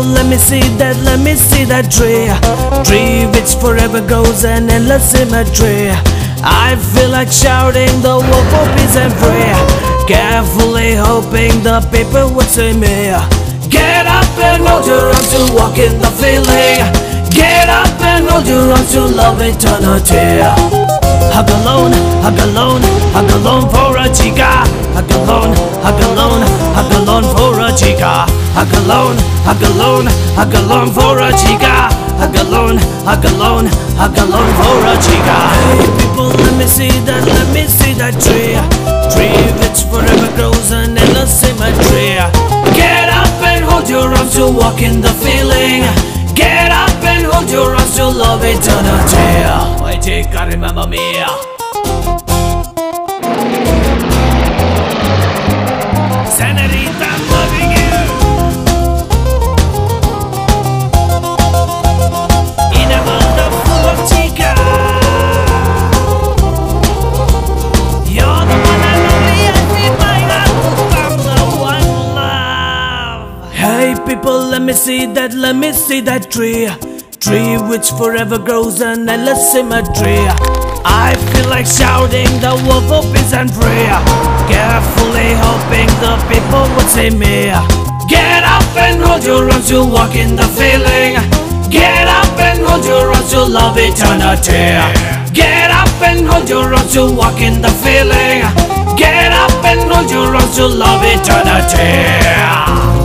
let me see that, let me see that tree. Tree which forever goes an endless symmetry. I feel like shouting the word for peace and free. Carefully hoping the people would see me. Get up and hold your arms to walk in the feeling. Get up and hold your arms to love eternity. Hug alone, hug alone, hug alone for a chica. Hug alone, hug alone, hug alone for a chica. Hug alone, hug alone, hug alone for a chica. Hug alone, hug alone, hug alone for a chica. Hey people, let me see that, let me see that tree. Tree which forever grows an endless symmetry. Get up and hold your arms to walk in the feeling. Get up and hold your arms to love eternity. Why take a remember me? Senorita, Hey people, let me see that, let me see that tree. Tree which forever grows an endless symmetry. I feel like shouting the word for peace and prayer. Carefully hoping the people would see me. Get up and hold your arms to walk in the feeling. Get up and hold your arms to love eternity. Get up and hold your arms to walk in the feeling. Get up and hold your arms to love eternity.